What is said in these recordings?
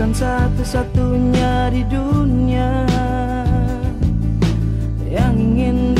bukan satu-satunya di dunia Yang ingin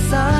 inside